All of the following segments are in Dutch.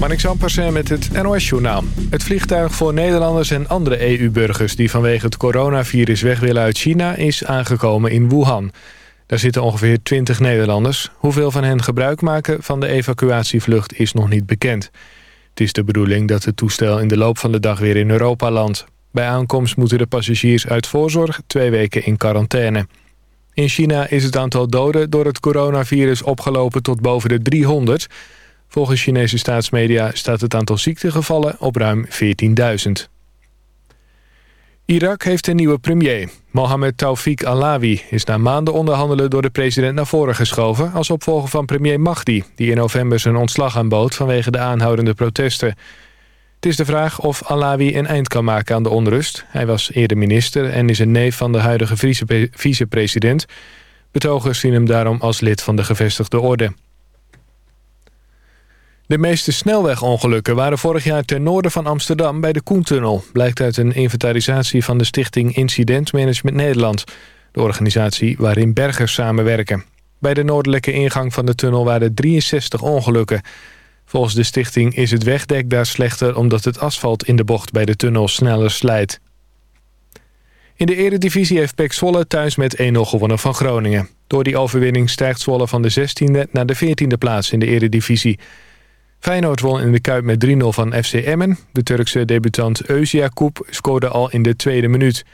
Marnik Zampersen met het NOS-journaal. Het vliegtuig voor Nederlanders en andere EU-burgers... die vanwege het coronavirus weg willen uit China... is aangekomen in Wuhan. Daar zitten ongeveer 20 Nederlanders. Hoeveel van hen gebruik maken van de evacuatievlucht is nog niet bekend. Het is de bedoeling dat het toestel in de loop van de dag weer in Europa landt. Bij aankomst moeten de passagiers uit voorzorg twee weken in quarantaine. In China is het aantal doden door het coronavirus opgelopen tot boven de 300... Volgens Chinese staatsmedia staat het aantal ziektegevallen op ruim 14.000. Irak heeft een nieuwe premier. Mohammed Tawfiq Alawi is na maanden onderhandelen door de president naar voren geschoven... als opvolger van premier Mahdi, die in november zijn ontslag aanbood... vanwege de aanhoudende protesten. Het is de vraag of Alawi een eind kan maken aan de onrust. Hij was eerder minister en is een neef van de huidige vicepresident. Betogers zien hem daarom als lid van de gevestigde orde. De meeste snelwegongelukken waren vorig jaar ten noorden van Amsterdam bij de Koentunnel. Blijkt uit een inventarisatie van de stichting Incident Management Nederland. De organisatie waarin bergers samenwerken. Bij de noordelijke ingang van de tunnel waren 63 ongelukken. Volgens de stichting is het wegdek daar slechter... omdat het asfalt in de bocht bij de tunnel sneller slijt. In de eredivisie heeft PEC Zwolle thuis met 1-0 gewonnen van Groningen. Door die overwinning stijgt Zwolle van de 16e naar de 14e plaats in de eredivisie... Feyenoord won in de Kuip met 3-0 van FC Emmen. De Turkse debutant Koep scoorde al in de tweede minuut.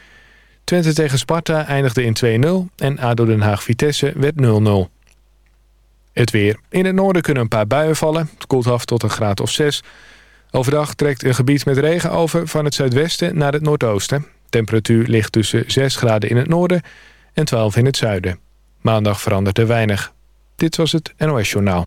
Twente tegen Sparta eindigde in 2-0 en ADO Den Haag-Vitesse werd 0-0. Het weer. In het noorden kunnen een paar buien vallen. Het koelt af tot een graad of 6. Overdag trekt een gebied met regen over van het zuidwesten naar het noordoosten. Temperatuur ligt tussen 6 graden in het noorden en 12 in het zuiden. Maandag verandert er weinig. Dit was het NOS Journaal.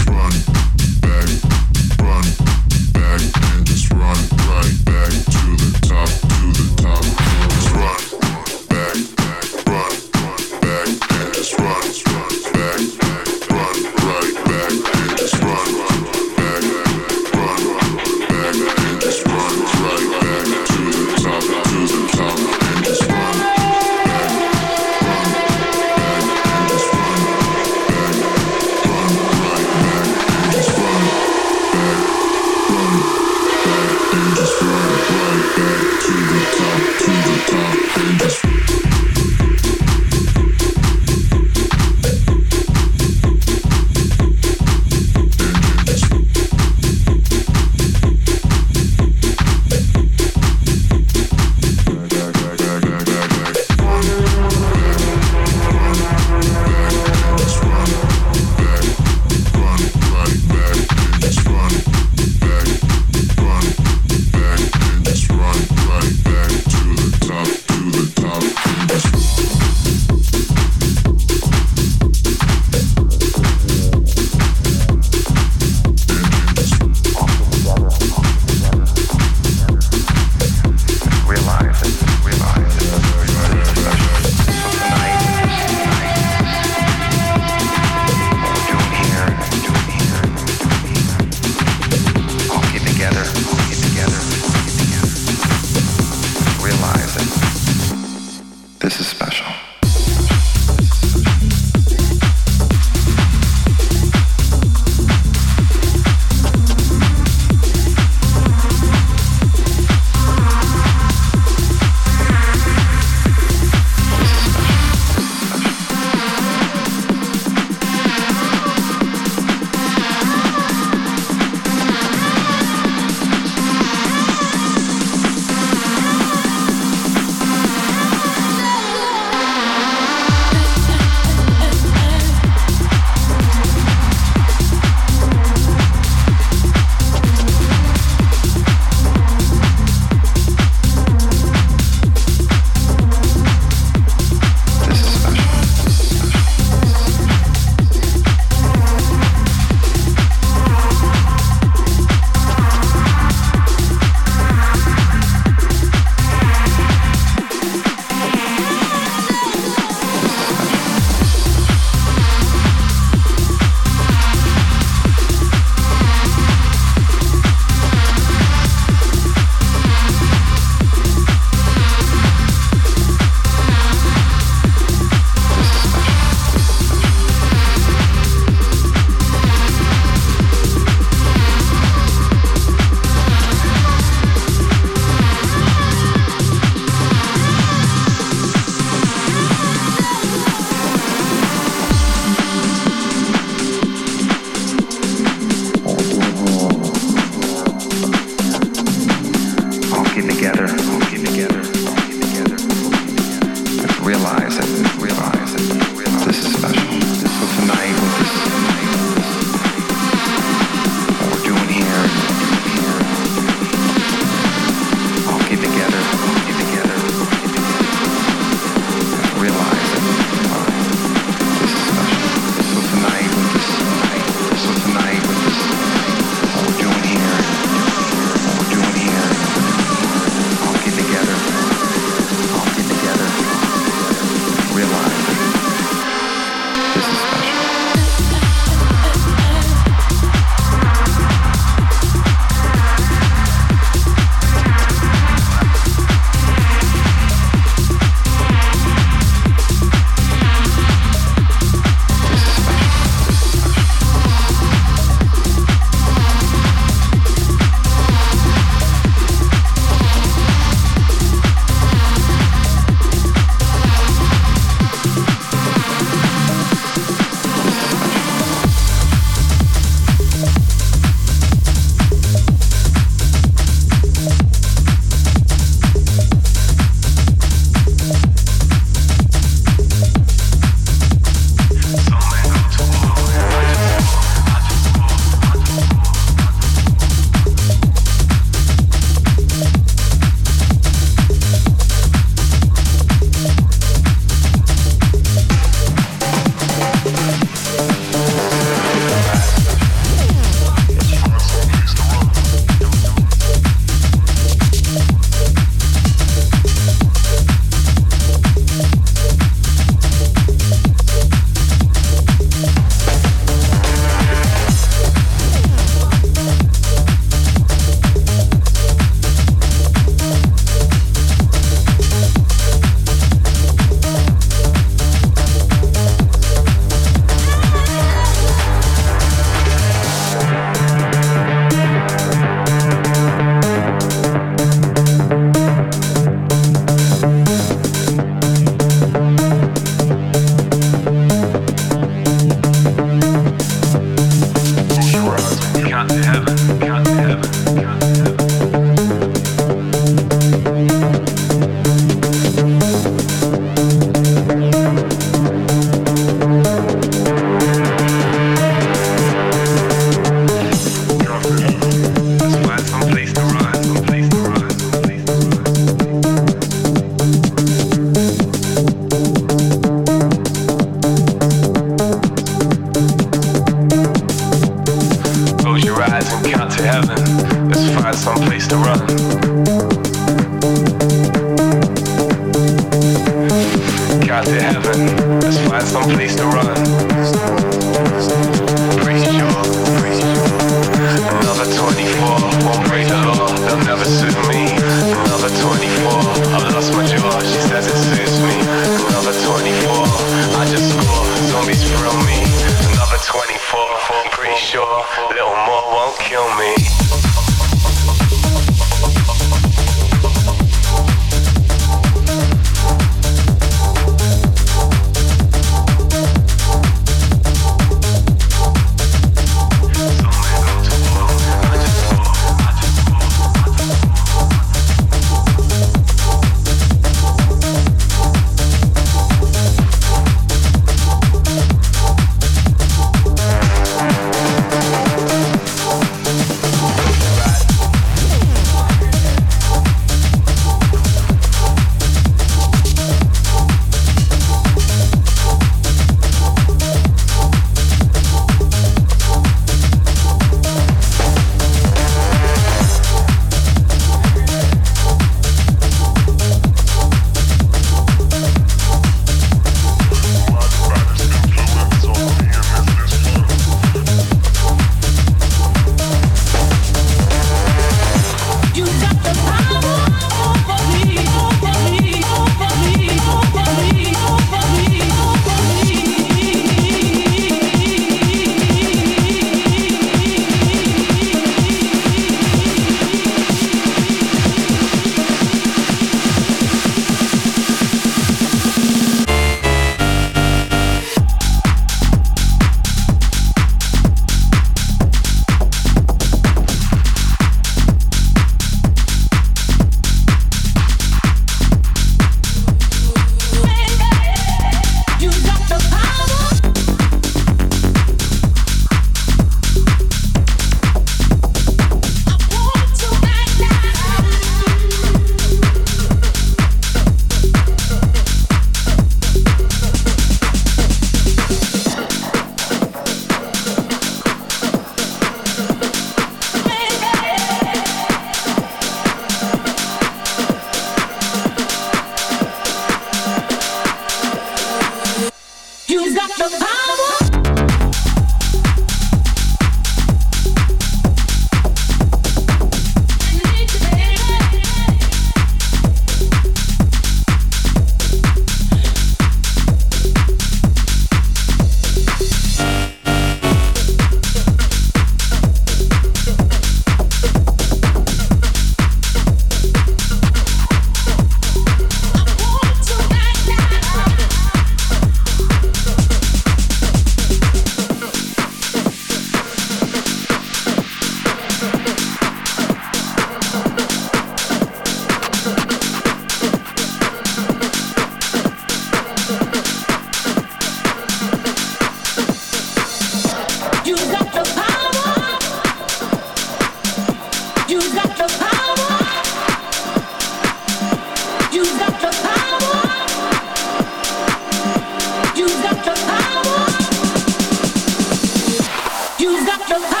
the